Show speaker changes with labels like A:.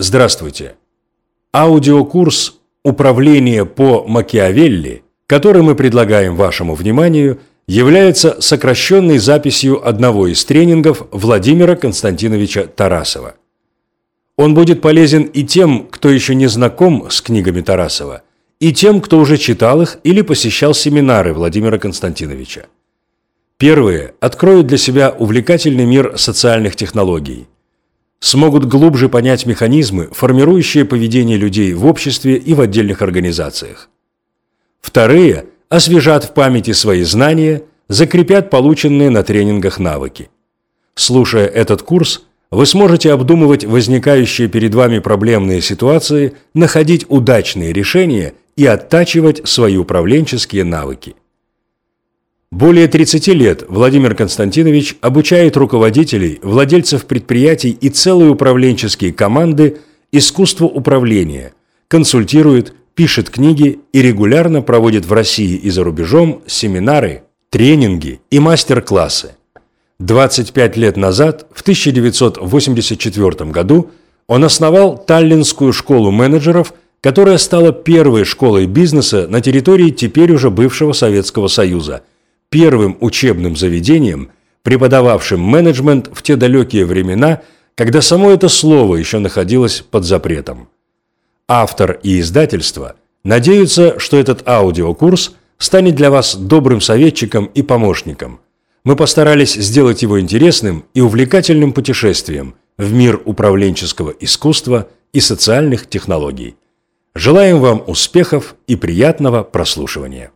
A: Здравствуйте! Аудиокурс «Управление по Макиавелли», который мы предлагаем вашему вниманию, является сокращенной записью одного из тренингов Владимира Константиновича Тарасова. Он будет полезен и тем, кто еще не знаком с книгами Тарасова, и тем, кто уже читал их или посещал семинары Владимира Константиновича. Первые откроют для себя увлекательный мир социальных технологий – смогут глубже понять механизмы, формирующие поведение людей в обществе и в отдельных организациях. Вторые освежат в памяти свои знания, закрепят полученные на тренингах навыки. Слушая этот курс, вы сможете обдумывать возникающие перед вами проблемные ситуации, находить удачные решения и оттачивать свои управленческие навыки. Более 30 лет Владимир Константинович обучает руководителей, владельцев предприятий и целые управленческие команды искусству управления, консультирует, пишет книги и регулярно проводит в России и за рубежом семинары, тренинги и мастер-классы. 25 лет назад, в 1984 году, он основал Таллинскую школу менеджеров, которая стала первой школой бизнеса на территории теперь уже бывшего Советского Союза – первым учебным заведением, преподававшим менеджмент в те далекие времена, когда само это слово еще находилось под запретом. Автор и издательство надеются, что этот аудиокурс станет для вас добрым советчиком и помощником. Мы постарались сделать его интересным и увлекательным путешествием в мир управленческого искусства и социальных технологий. Желаем вам успехов и приятного прослушивания.